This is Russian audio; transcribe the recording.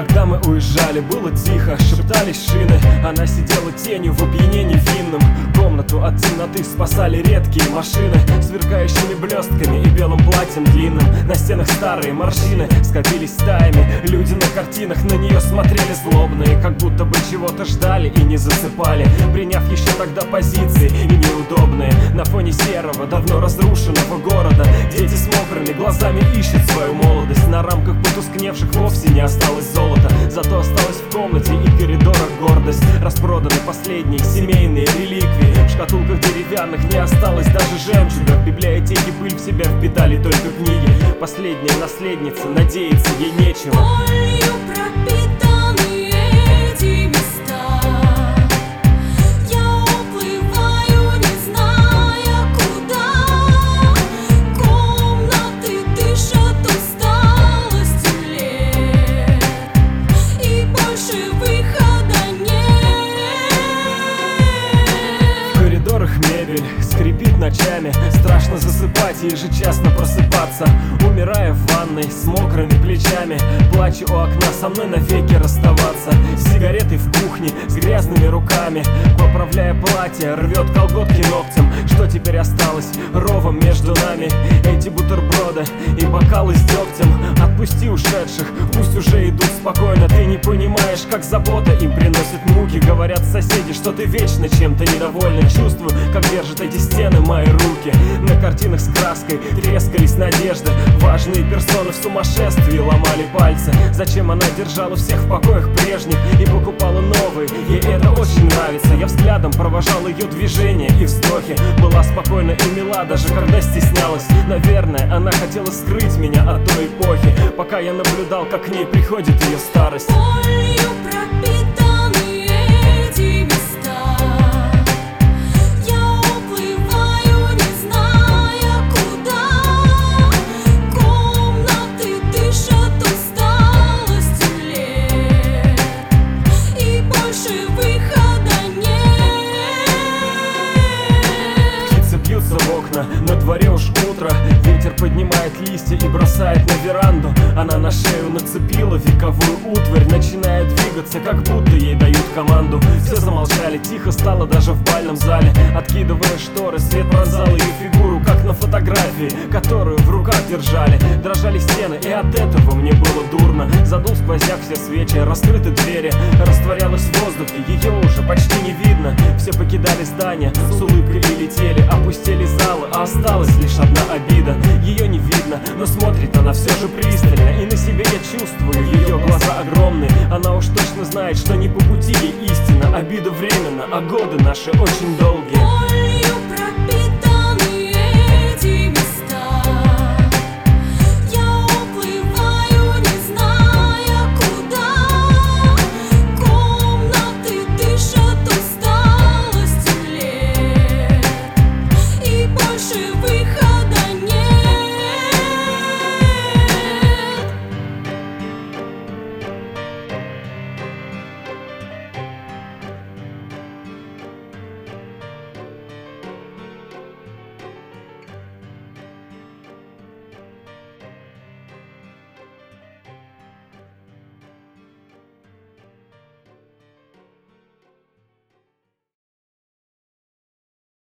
Когда мы уезжали, было тихо, шептались шины. Она сидела тенью в опьянении винном. Комнату от темноты спасали редкие машины. Сверкающими блестками и белым платьем длинным. На стенах старые морщины скопились стаями Люди на картинах на нее смотрели злобные Как будто бы чего-то ждали и не засыпали. Приняв еще тогда позиции и неудобные На фоне серого, давно разрушенного города Дети с мокрыми глазами ищут свою молодость. На рамках потускневших вовсе не осталось золота Зато осталось в комнате и коридорах гордость. Распроданы последние семейные реликвии. В шкатулках деревянных не осталось даже жемчуга. В библиотеке пыль в себя впитали только книги. Последняя наследница, надеяться ей нечего. Болью мебель скрипит ночами. Страшно засыпать и ежечасно просыпаться. Умирая в ванной с мокрыми плечами. Плачу у окна, со мной навеки расставаться. С сигаретой в кухне, с грязными руками. Поправляя платье, рвет колготки ногтем. Что теперь осталось? Ровом между нами. Эти бутерброды и бокалы с дегтем Отпусти ушедших, пусть уже идут спокойно. Ты не понимаешь, как забота им приносит муки. Говорят соседи, что ты вечно чем-то недовольна. Чувствую, как держат эти стены мои руки. На картинах с краской трескались надежды. Важные персоны в сумасшествии ломали пальцы. Зачем она держала всех в покоях прежних И покупала новые, ей это очень нравится. Я взглядом провожал ее движения и вздохи. Была спокойна и мила, даже когда стеснялась. Наверное, она хотела скрыть меня от той эпохи. Пока я наблюдал, как к ней приходит ее старость поднимает листья и бросает на веранду. Она на шею нацепила вековую утварь Начинает двигаться, как будто ей дают команду. Все замолчали, тихо стало даже в бальном зале. Откидывая шторы, свет пронзал ее фигуру Как на фотографии, которую в руках держали. Дрожали стены, и от этого мне было дурно. Задул сквозняк все свечи, раскрыты двери. Растворялась в воздухе, ее уже почти не видно. Все покидали здание, с улыбкой и летели Опустили залы, осталась лишь одна все же пристально И на себе я чувствую, ее глаза огромные. Она уж точно знает, что не по пути ей истина. Обида временно, а годы наши очень долгие